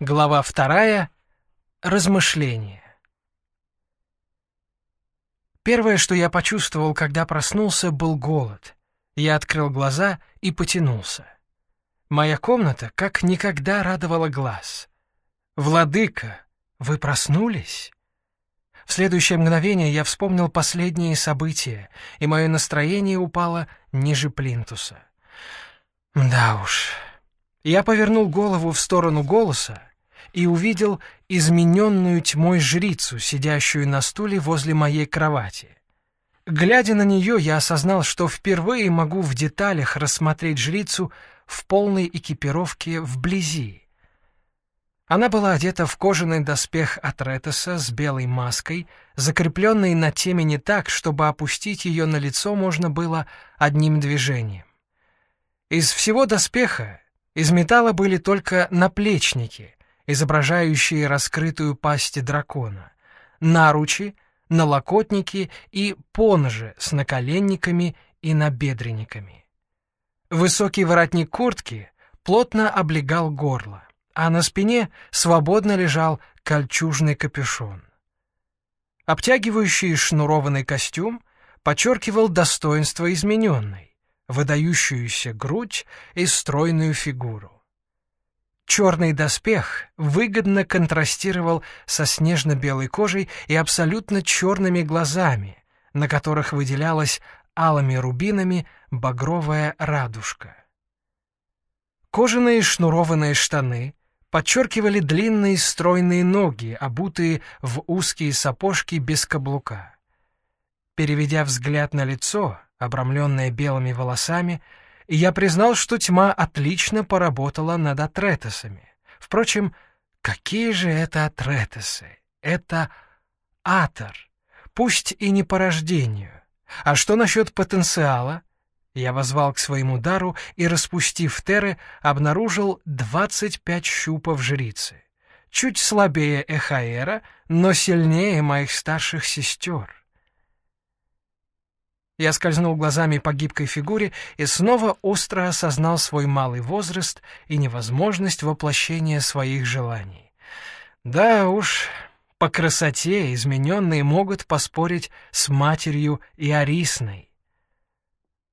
Глава вторая. Размышления. Первое, что я почувствовал, когда проснулся, был голод. Я открыл глаза и потянулся. Моя комната как никогда радовала глаз. «Владыка, вы проснулись?» В следующее мгновение я вспомнил последние события, и мое настроение упало ниже плинтуса. Да уж. Я повернул голову в сторону голоса и увидел измененную тьмой жрицу, сидящую на стуле возле моей кровати. Глядя на нее, я осознал, что впервые могу в деталях рассмотреть жрицу в полной экипировке вблизи. Она была одета в кожаный доспех Атретеса с белой маской, закрепленной на темени так, чтобы опустить ее на лицо можно было одним движением. Из всего доспеха из металла были только наплечники, изображающие раскрытую пасть дракона, наручи, налокотники и поножи с наколенниками и набедренниками. Высокий воротник куртки плотно облегал горло, а на спине свободно лежал кольчужный капюшон. Обтягивающий шнурованный костюм подчеркивал достоинство измененной, выдающуюся грудь и стройную фигуру. Черный доспех выгодно контрастировал со снежно-белой кожей и абсолютно черными глазами, на которых выделялась алыми рубинами багровая радужка. Кожаные шнурованные штаны подчеркивали длинные стройные ноги, обутые в узкие сапожки без каблука. Переведя взгляд на лицо, обрамленное белыми волосами, я признал, что тьма отлично поработала над атретесами. Впрочем, какие же это атретесы? Это атор, пусть и не по рождению. А что насчет потенциала? Я возвал к своему дару и, распустив теры, обнаружил 25 щупов жрицы. Чуть слабее Эхаэра, но сильнее моих старших сестер. Я скользнул глазами по гибкой фигуре и снова остро осознал свой малый возраст и невозможность воплощения своих желаний. Да уж, по красоте измененные могут поспорить с матерью и Арисной.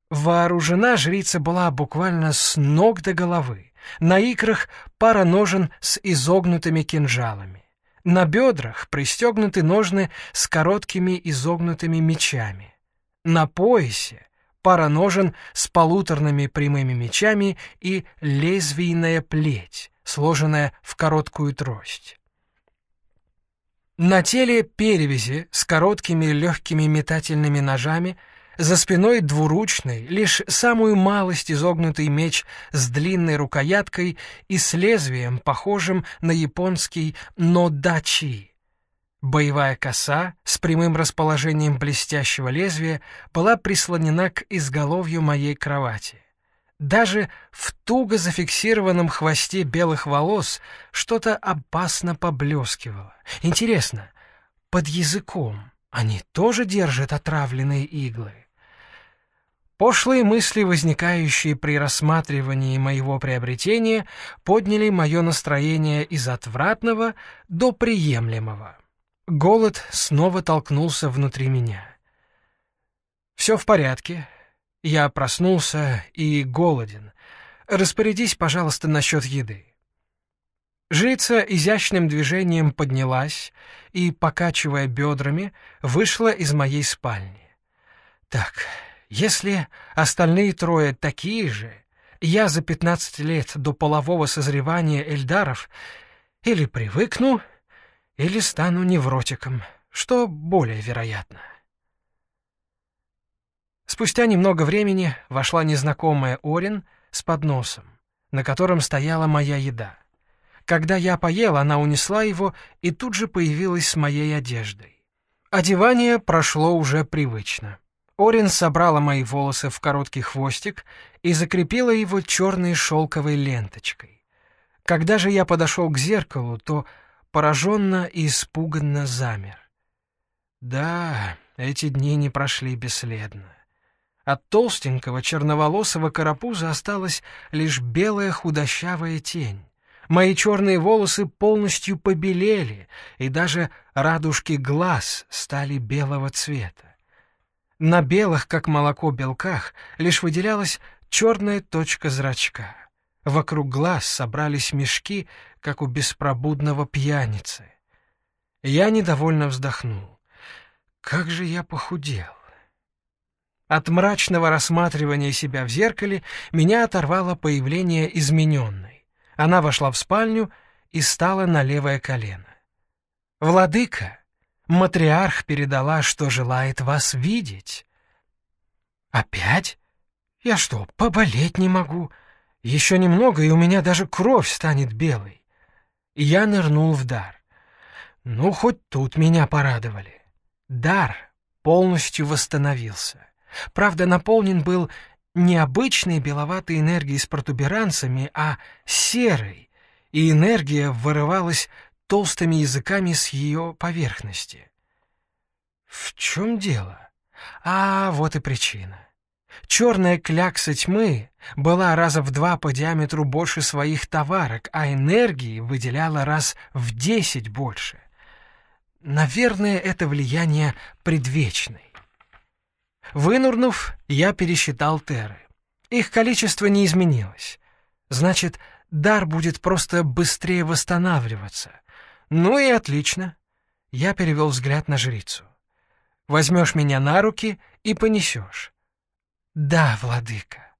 Вооружена жрица была буквально с ног до головы. На икрах пара ножен с изогнутыми кинжалами. На бедрах пристегнуты ножны с короткими изогнутыми мечами. На поясе пара ножен с полуторными прямыми мечами и лезвийная плеть, сложенная в короткую трость. На теле перевязи с короткими легкими метательными ножами, за спиной двуручный, лишь самую малость изогнутый меч с длинной рукояткой и с лезвием, похожим на японский нодачи, Боевая коса с прямым расположением блестящего лезвия была прислонена к изголовью моей кровати. Даже в туго зафиксированном хвосте белых волос что-то опасно поблескивало. Интересно, под языком они тоже держат отравленные иглы? Пошлые мысли, возникающие при рассматривании моего приобретения, подняли мое настроение из отвратного до приемлемого. Голод снова толкнулся внутри меня. «Все в порядке. Я проснулся и голоден. Распорядись, пожалуйста, насчет еды». Жрица изящным движением поднялась и, покачивая бедрами, вышла из моей спальни. «Так, если остальные трое такие же, я за пятнадцать лет до полового созревания эльдаров или привыкну, или стану невротиком, что более вероятно. Спустя немного времени вошла незнакомая Орин с подносом, на котором стояла моя еда. Когда я поел, она унесла его и тут же появилась с моей одеждой. Одевание прошло уже привычно. Орин собрала мои волосы в короткий хвостик и закрепила его черной шелковой ленточкой. Когда же я подошел к зеркалу, то пораженно и испуганно замер. Да, эти дни не прошли бесследно. От толстенького черноволосого карапуза осталась лишь белая худощавая тень. Мои черные волосы полностью побелели, и даже радужки глаз стали белого цвета. На белых, как молоко, белках лишь выделялась черная точка зрачка. Вокруг глаз собрались мешки, как у беспробудного пьяницы. Я недовольно вздохнул. Как же я похудел! От мрачного рассматривания себя в зеркале меня оторвало появление измененной. Она вошла в спальню и стала на левое колено. «Владыка, матриарх передала, что желает вас видеть». «Опять? Я что, поболеть не могу? Еще немного, и у меня даже кровь станет белой». Я нырнул в дар. Ну, хоть тут меня порадовали. Дар полностью восстановился. Правда, наполнен был не обычной беловатой энергией с протуберанцами, а серой, и энергия вырывалась толстыми языками с ее поверхности. В чем дело? А, вот и причина. Черная клякса тьмы была раза в два по диаметру больше своих товарок, а энергии выделяла раз в десять больше. Наверное, это влияние предвечной. Вынурнув, я пересчитал теры. Их количество не изменилось. Значит, дар будет просто быстрее восстанавливаться. Ну и отлично. Я перевел взгляд на жрицу. Возьмешь меня на руки и понесешь. Да, владыка.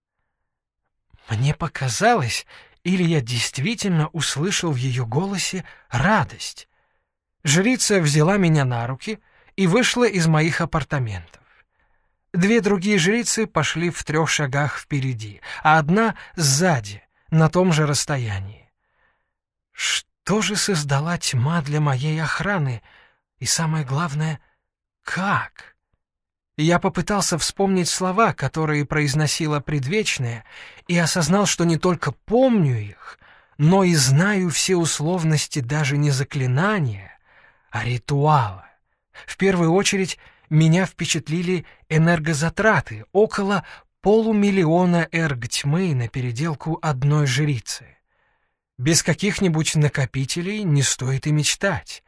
Мне показалось, или я действительно услышал в ее голосе радость. Жрица взяла меня на руки и вышла из моих апартаментов. Две другие жрицы пошли в трех шагах впереди, а одна сзади, на том же расстоянии. Что же создала тьма для моей охраны? И самое главное, как? Я попытался вспомнить слова, которые произносила предвечная, и осознал, что не только помню их, но и знаю все условности даже не заклинания, а ритуала. В первую очередь меня впечатлили энергозатраты, около полумиллиона эрг тьмы на переделку одной жрицы. Без каких-нибудь накопителей не стоит и мечтать.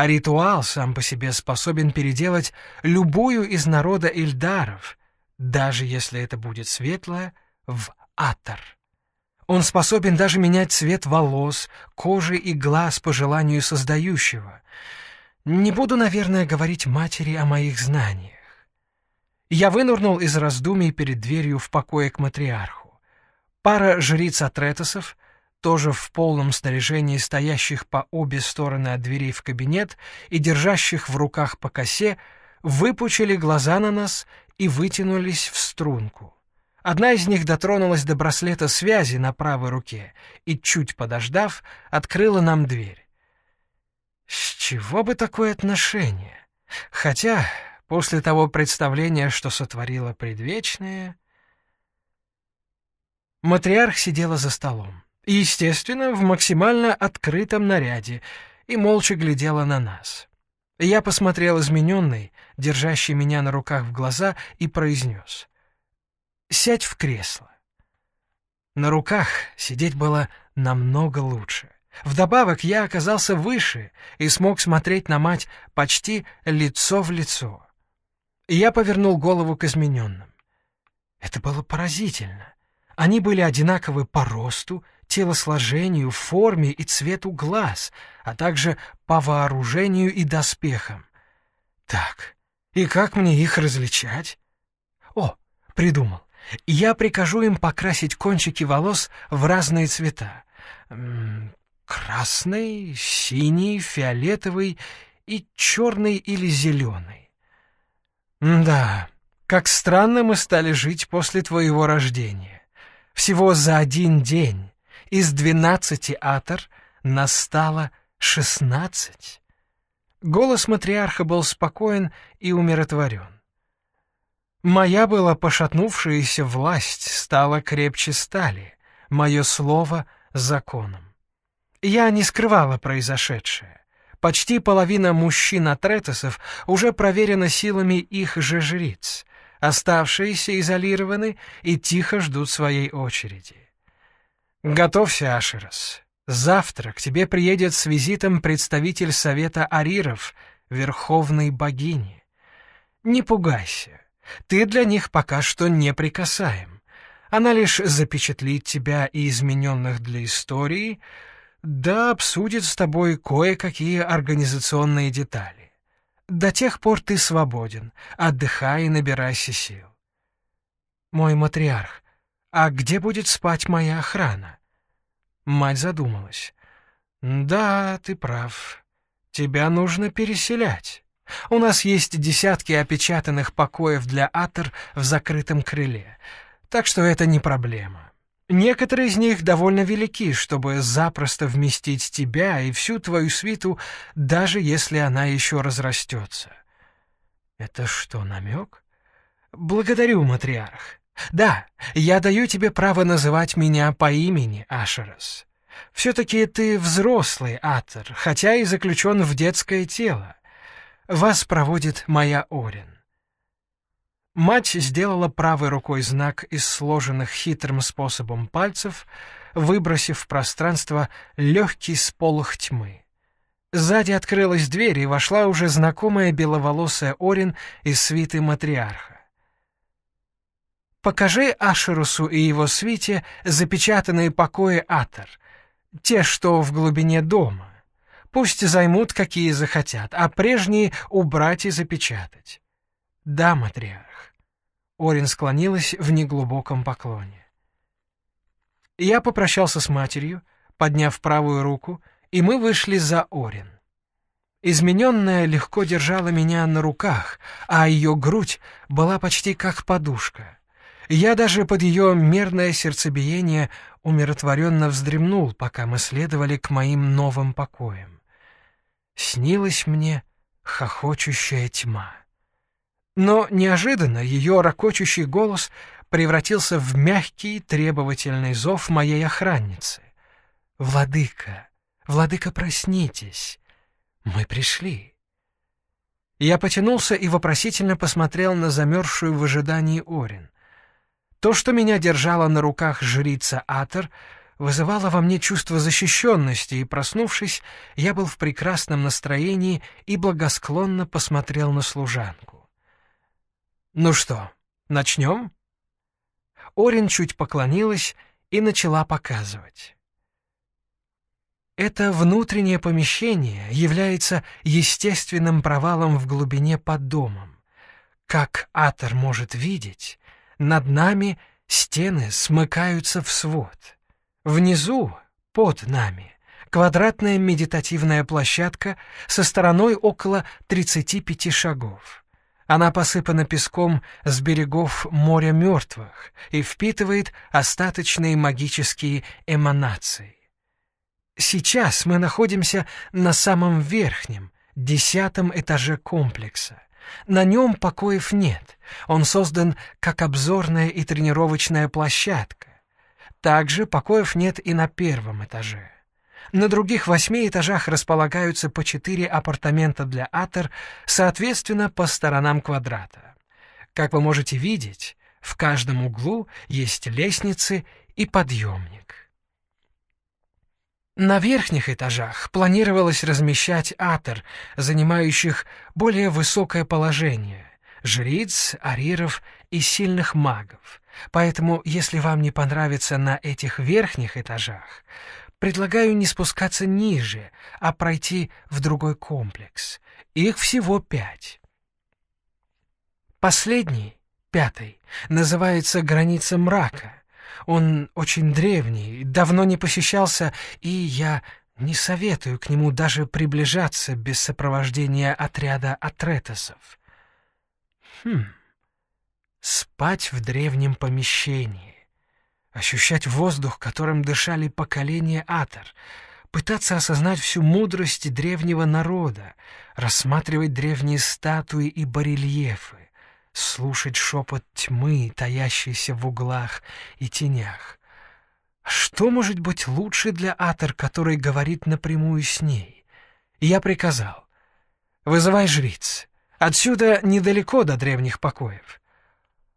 А ритуал сам по себе способен переделать любую из народа Ильдаров, даже если это будет светлое, в атор. Он способен даже менять цвет волос, кожи и глаз по желанию создающего — не буду, наверное, говорить матери о моих знаниях. Я вынурнул из раздумий перед дверью в покое к матриарху. Пара жриц Атретосов, тоже в полном снаряжении стоящих по обе стороны от дверей в кабинет и держащих в руках по косе, выпучили глаза на нас и вытянулись в струнку. Одна из них дотронулась до браслета связи на правой руке и, чуть подождав, открыла нам дверь. С чего бы такое отношение? Хотя после того представления, что сотворила предвечная... Матриарх сидела за столом. Естественно, в максимально открытом наряде и молча глядела на нас. Я посмотрел измененный, держащий меня на руках в глаза, и произнес. «Сядь в кресло». На руках сидеть было намного лучше. Вдобавок я оказался выше и смог смотреть на мать почти лицо в лицо. И я повернул голову к измененным. Это было поразительно. Они были одинаковы по росту, телосложению, форме и цвету глаз, а также по вооружению и доспехам. Так, и как мне их различать? О, придумал. Я прикажу им покрасить кончики волос в разные цвета. Красный, синий, фиолетовый и черный или зеленый. Да, как странно мы стали жить после твоего рождения. Всего за один день из двенадцати атор нас стало шестнадцать. Голос матриарха был спокоен и умиротворен. Моя была пошатнувшаяся власть стала крепче стали, мое слово — законом. Я не скрывала произошедшее. Почти половина мужчин-атретесов уже проверена силами их же жриц. Оставшиеся изолированы и тихо ждут своей очереди. «Готовься, Ашерос. Завтра к тебе приедет с визитом представитель Совета Ариров, Верховной Богини. Не пугайся, ты для них пока что неприкасаем. Она лишь запечатлит тебя и измененных для истории, да обсудит с тобой кое-какие организационные детали. До тех пор ты свободен, отдыхай и набирайся сил. Мой матриарх, а где будет спать моя охрана? Мать задумалась. Да, ты прав. Тебя нужно переселять. У нас есть десятки опечатанных покоев для Атер в закрытом крыле, так что это не проблема. Некоторые из них довольно велики, чтобы запросто вместить тебя и всю твою свиту, даже если она еще разрастется. Это что, намек? Благодарю, матриарх. Да, я даю тебе право называть меня по имени, Ашерас. Все-таки ты взрослый, Атер, хотя и заключен в детское тело. Вас проводит моя Орин. Мать сделала правой рукой знак из сложенных хитрым способом пальцев, выбросив в пространство легкий сполох тьмы. Сзади открылась дверь, и вошла уже знакомая беловолосая Орин из свиты матриарха. «Покажи Ашерусу и его свите запечатанные покои Атор, те, что в глубине дома. Пусть займут, какие захотят, а прежние убрать и запечатать. Да, матриарх. Орин склонилась в неглубоком поклоне. Я попрощался с матерью, подняв правую руку, и мы вышли за Орин. Измененная легко держала меня на руках, а ее грудь была почти как подушка. Я даже под ее мерное сердцебиение умиротворенно вздремнул, пока мы следовали к моим новым покоям. Снилась мне хохочущая тьма. Но неожиданно ее ракочущий голос превратился в мягкий требовательный зов моей охранницы. «Владыка, владыка, проснитесь! Мы пришли!» Я потянулся и вопросительно посмотрел на замерзшую в ожидании Орин. То, что меня держала на руках жрица Атер, вызывало во мне чувство защищенности, и, проснувшись, я был в прекрасном настроении и благосклонно посмотрел на служанку. «Ну что, начнем?» Орин чуть поклонилась и начала показывать. Это внутреннее помещение является естественным провалом в глубине под домом. Как Атор может видеть, над нами стены смыкаются в свод. Внизу, под нами, квадратная медитативная площадка со стороной около 35 шагов. Она посыпана песком с берегов моря мертвых и впитывает остаточные магические эманации. Сейчас мы находимся на самом верхнем, десятом этаже комплекса. На нем покоев нет, он создан как обзорная и тренировочная площадка. Также покоев нет и на первом этаже. На других восьми этажах располагаются по четыре апартамента для Атер, соответственно, по сторонам квадрата. Как вы можете видеть, в каждом углу есть лестницы и подъемник. На верхних этажах планировалось размещать атер, занимающих более высокое положение, жриц, ариров и сильных магов. Поэтому, если вам не понравится на этих верхних этажах, Предлагаю не спускаться ниже, а пройти в другой комплекс. Их всего пять. Последний, пятый, называется «Граница мрака». Он очень древний, давно не посещался, и я не советую к нему даже приближаться без сопровождения отряда атретосов. Хм, спать в древнем помещении. Ощущать воздух, которым дышали поколения Атор, пытаться осознать всю мудрость древнего народа, рассматривать древние статуи и барельефы, слушать шепот тьмы, таящейся в углах и тенях. Что может быть лучше для Атор, который говорит напрямую с ней? Я приказал. «Вызывай жриц. Отсюда недалеко до древних покоев».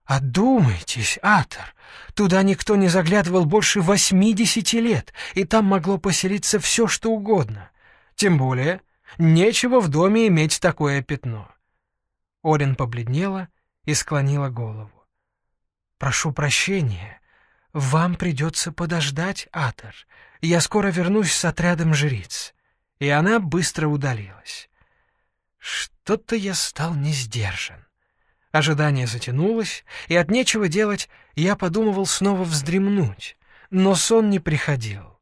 Одумайтесь, Атор, туда никто не заглядывал больше восьмидесяти лет, и там могло поселиться все, что угодно. Тем более, нечего в доме иметь такое пятно. Орин побледнела и склонила голову. «Прошу прощения, вам придется подождать, Атор. Я скоро вернусь с отрядом жриц». И она быстро удалилась. Что-то я стал не сдержан. Ожидание затянулось, и от нечего делать я подумывал снова вздремнуть, но сон не приходил.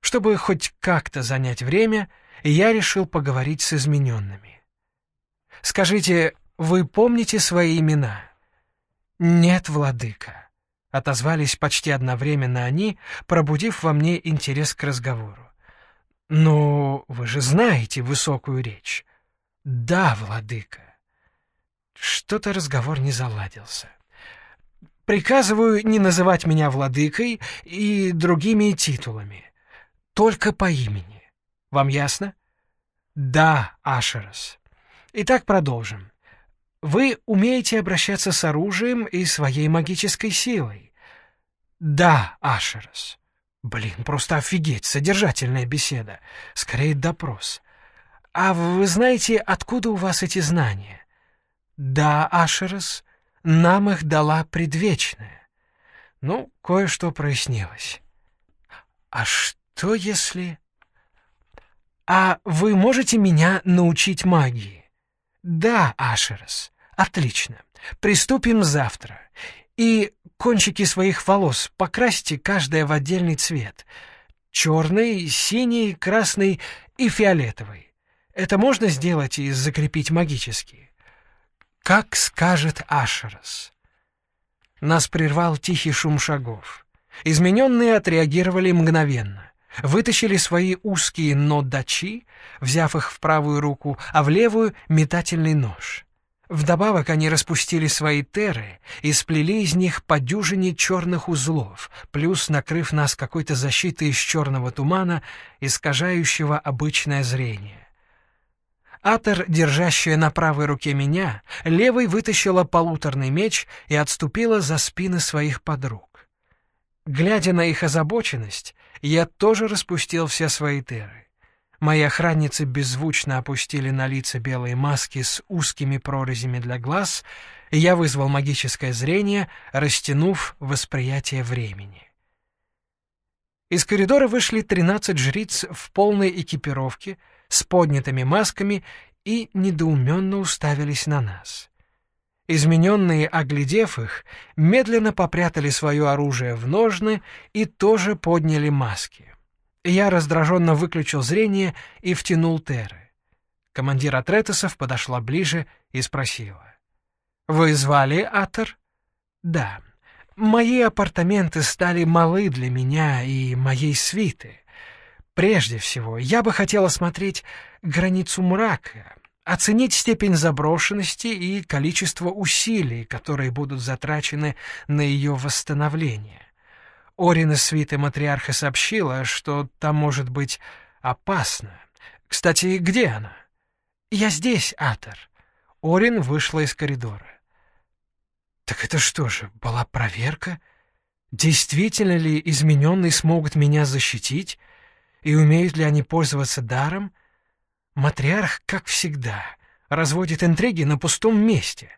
Чтобы хоть как-то занять время, я решил поговорить с измененными. «Скажите, вы помните свои имена?» «Нет, владыка», — отозвались почти одновременно они, пробудив во мне интерес к разговору. «Но вы же знаете высокую речь». «Да, владыка». Что-то разговор не заладился. Приказываю не называть меня владыкой и другими титулами. Только по имени. Вам ясно? Да, Ашерос. Итак, продолжим. Вы умеете обращаться с оружием и своей магической силой? Да, Ашерос. Блин, просто офигеть, содержательная беседа. Скорее, допрос. А вы знаете, откуда у вас эти знания? «Да, Ашерос, нам их дала предвечная». Ну, кое-что прояснилось. «А что если...» «А вы можете меня научить магии?» «Да, Ашерос, отлично. Приступим завтра. И кончики своих волос покрасьте каждая в отдельный цвет. Черный, синий, красный и фиолетовый. Это можно сделать и закрепить магически?» «Как скажет Ашерос». Нас прервал тихий шум шагов. Измененные отреагировали мгновенно. Вытащили свои узкие нодачи, взяв их в правую руку, а в левую — метательный нож. Вдобавок они распустили свои теры и сплели из них по дюжине черных узлов, плюс накрыв нас какой-то защитой из черного тумана, искажающего обычное зрение. Атер, держащая на правой руке меня, левой вытащила полуторный меч и отступила за спины своих подруг. Глядя на их озабоченность, я тоже распустил все свои теры. Мои охранницы беззвучно опустили на лица белые маски с узкими прорезями для глаз, и я вызвал магическое зрение, растянув восприятие времени. Из коридора вышли тринадцать жриц в полной экипировке — с поднятыми масками и недоуменно уставились на нас. Измененные, оглядев их, медленно попрятали свое оружие в ножны и тоже подняли маски. Я раздраженно выключил зрение и втянул теры. Командир Атретесов подошла ближе и спросила. «Вы звали Атер?» «Да. Мои апартаменты стали малы для меня и моей свиты. Прежде всего, я бы хотел осмотреть границу мрака, оценить степень заброшенности и количество усилий, которые будут затрачены на ее восстановление. Орина свиты матриарха сообщила, что там может быть опасно. Кстати, где она? Я здесь, Атор. Орин вышла из коридора. Так это что же, была проверка? Действительно ли измененные смогут меня защитить? И умеют ли они пользоваться даром? Матриарх, как всегда, разводит интриги на пустом месте.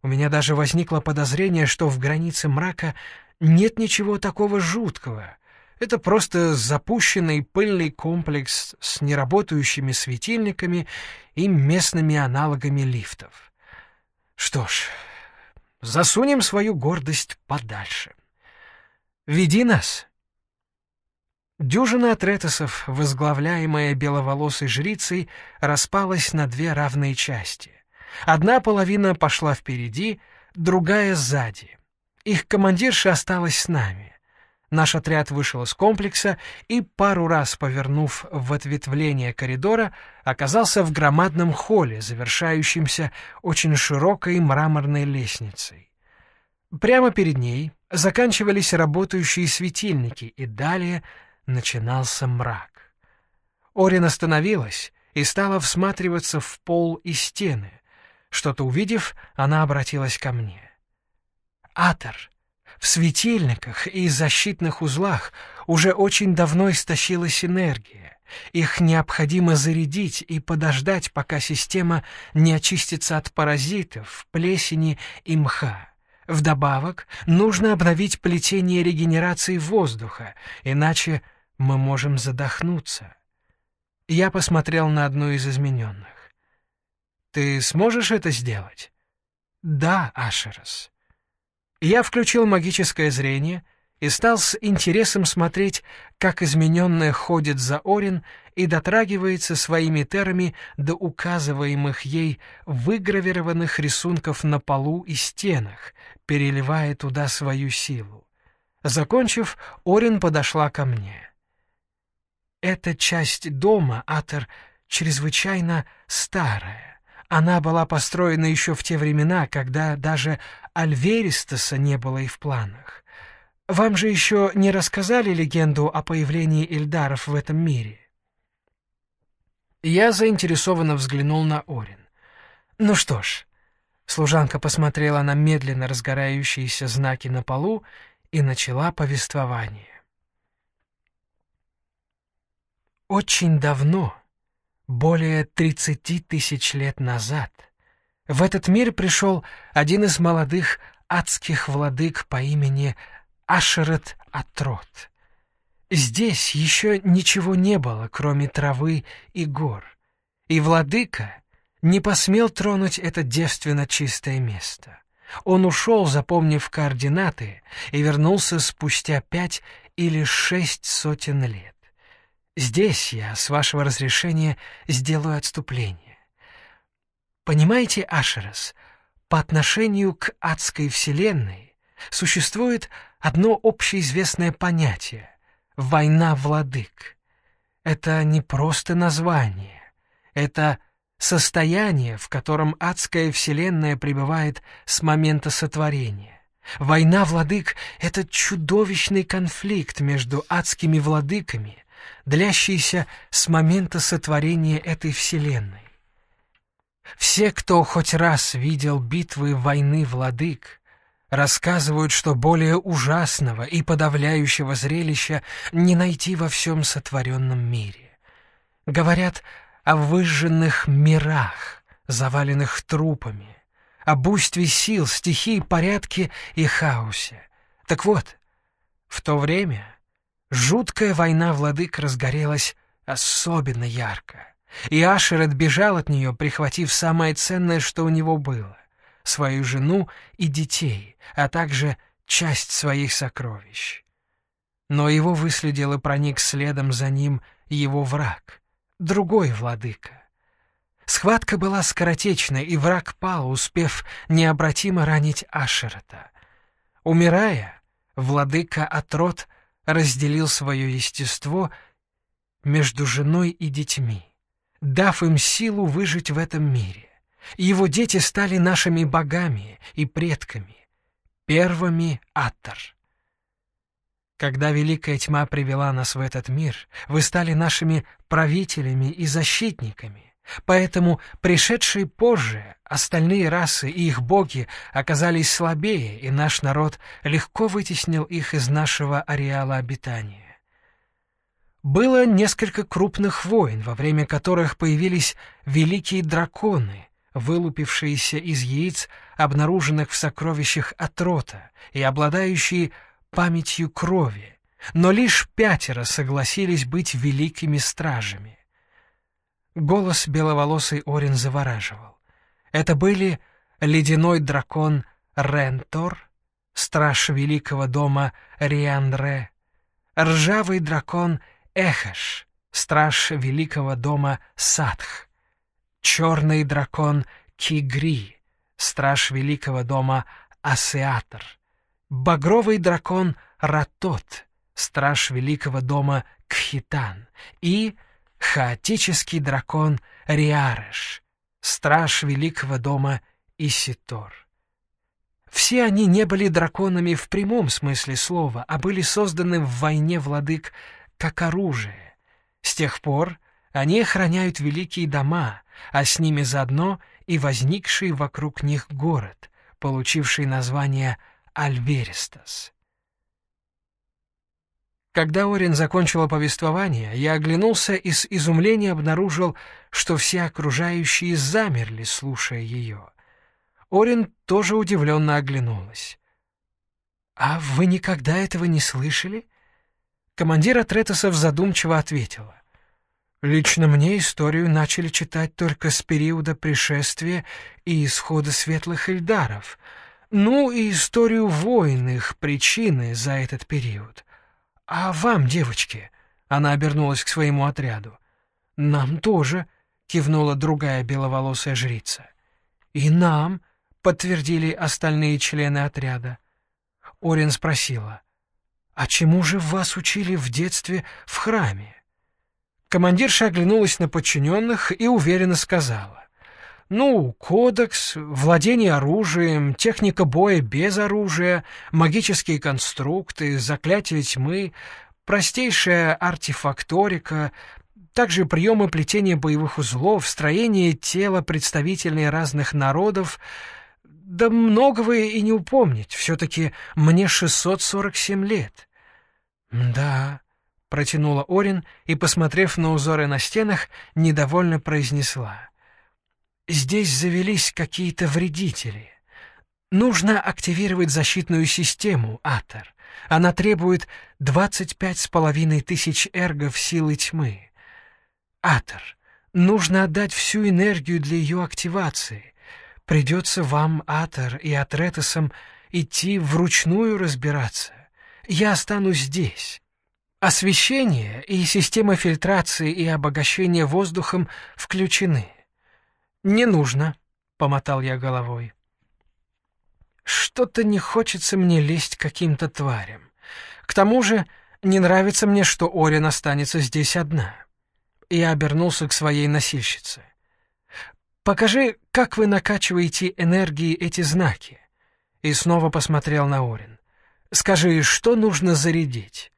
У меня даже возникло подозрение, что в границе мрака нет ничего такого жуткого. Это просто запущенный пыльный комплекс с неработающими светильниками и местными аналогами лифтов. Что ж, засунем свою гордость подальше. «Веди нас», Дюжина атретесов, возглавляемая беловолосой жрицей, распалась на две равные части. Одна половина пошла впереди, другая — сзади. Их командирша осталась с нами. Наш отряд вышел из комплекса и, пару раз повернув в ответвление коридора, оказался в громадном холле, завершающемся очень широкой мраморной лестницей. Прямо перед ней заканчивались работающие светильники, и далее — начинался мрак. Орин остановилась и стала всматриваться в пол и стены. Что-то увидев, она обратилась ко мне. Атор, в светильниках и защитных узлах уже очень давно истощилась энергия. Их необходимо зарядить и подождать, пока система не очистится от паразитов, плесени и мха. Вдобавок, нужно обновить плетение регенерации воздуха, иначе мы можем задохнуться. Я посмотрел на одну из измененных. «Ты сможешь это сделать?» «Да, Ашерос». Я включил магическое зрение и стал с интересом смотреть, как измененная ходит за Орин и дотрагивается своими терами до указываемых ей выгравированных рисунков на полу и стенах, переливая туда свою силу. Закончив, Орин подошла ко мне. Эта часть дома, Атер, чрезвычайно старая. Она была построена еще в те времена, когда даже Альверистоса не было и в планах. Вам же еще не рассказали легенду о появлении Эльдаров в этом мире?» Я заинтересованно взглянул на Орин. «Ну что ж...» Служанка посмотрела на медленно разгорающиеся знаки на полу и начала повествование. Очень давно, более тридцати тысяч лет назад, в этот мир пришел один из молодых адских владык по имени Ашерет Атрот. Здесь еще ничего не было, кроме травы и гор, и владыка не посмел тронуть это девственно чистое место. Он ушел, запомнив координаты, и вернулся спустя пять или шесть сотен лет. Здесь я, с вашего разрешения, сделаю отступление. Понимаете, Ашерас, по отношению к адской вселенной существует одно общеизвестное понятие — «война владык». Это не просто название, это состояние, в котором адская вселенная пребывает с момента сотворения. Война владык — это чудовищный конфликт между адскими владыками, длящийся с момента сотворения этой вселенной. Все, кто хоть раз видел битвы войны владык, Рассказывают, что более ужасного и подавляющего зрелища не найти во всем сотворенном мире. Говорят о выжженных мирах, заваленных трупами, о буйстве сил, стихии, порядке и хаосе. Так вот, в то время жуткая война владык разгорелась особенно ярко, и Ашер отбежал от нее, прихватив самое ценное, что у него было свою жену и детей, а также часть своих сокровищ. Но его выследил и проник следом за ним его враг, другой владыка. Схватка была скоротечной, и враг пал, успев необратимо ранить Ашерата. Умирая, владыка Атрот разделил свое естество между женой и детьми, дав им силу выжить в этом мире. Его дети стали нашими богами и предками, первыми Аттар. Когда Великая Тьма привела нас в этот мир, вы стали нашими правителями и защитниками, поэтому пришедшие позже остальные расы и их боги оказались слабее, и наш народ легко вытеснил их из нашего ареала обитания. Было несколько крупных войн, во время которых появились великие драконы — вылупившиеся из яиц, обнаруженных в сокровищах Атрота и обладающие памятью крови, но лишь пятеро согласились быть великими стражами. Голос беловолосый Орин завораживал. Это были ледяной дракон Рентор, страж великого дома Риандре, ржавый дракон Эхаш, страж великого дома Садх, черный дракон Кигри, страж великого дома Асеатр, багровый дракон Ратот, страж великого дома Кхитан и хаотический дракон Риареш, страж великого дома Иситор. Все они не были драконами в прямом смысле слова, а были созданы в войне владык как оружие. С тех пор они охраняют великие дома, а с ними заодно и возникший вокруг них город, получивший название Альберестас. Когда Орин закончила повествование, я оглянулся и с изумлением обнаружил, что все окружающие замерли, слушая ее. Орин тоже удивленно оглянулась. «А вы никогда этого не слышали?» Командир Атретосов задумчиво ответила. «Лично мне историю начали читать только с периода пришествия и исхода светлых эльдаров, ну и историю войн, их причины за этот период». «А вам, девочки?» — она обернулась к своему отряду. «Нам тоже», — кивнула другая беловолосая жрица. «И нам», — подтвердили остальные члены отряда. Орин спросила, «А чему же вас учили в детстве в храме?» Командирша оглянулась на подчиненных и уверенно сказала, ну, кодекс, владение оружием, техника боя без оружия, магические конструкты, заклятие тьмы, простейшая артефакторика, также приемы плетения боевых узлов, строение тела представителей разных народов. Да многого и не упомнить, все-таки мне 647 лет. «Да», — протянула Орин и, посмотрев на узоры на стенах, недовольно произнесла — Здесь завелись какие-то вредители. Нужно активировать защитную систему, Атор. Она требует двадцать пять с половиной тысяч эргов силы тьмы. Атор, нужно отдать всю энергию для ее активации. Придется вам, Атор и Атретосом, идти вручную разбираться. Я останусь здесь. Освещение и система фильтрации и обогащения воздухом включены. «Не нужно», — помотал я головой. «Что-то не хочется мне лезть каким-то тварям. К тому же не нравится мне, что Орин останется здесь одна». Я обернулся к своей носильщице. «Покажи, как вы накачиваете энергией эти знаки». И снова посмотрел на Орин. «Скажи, что нужно зарядить?»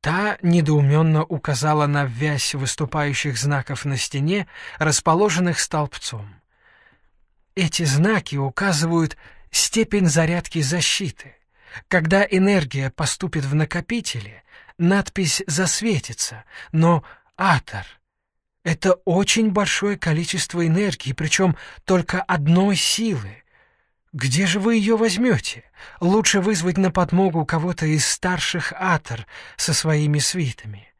Та недоуменно указала на вязь выступающих знаков на стене, расположенных столбцом. Эти знаки указывают степень зарядки защиты. Когда энергия поступит в накопители, надпись засветится, но атор — это очень большое количество энергии, причем только одной силы, где же вы ее возьмете? Лучше вызвать на подмогу кого-то из старших атор со своими свитами.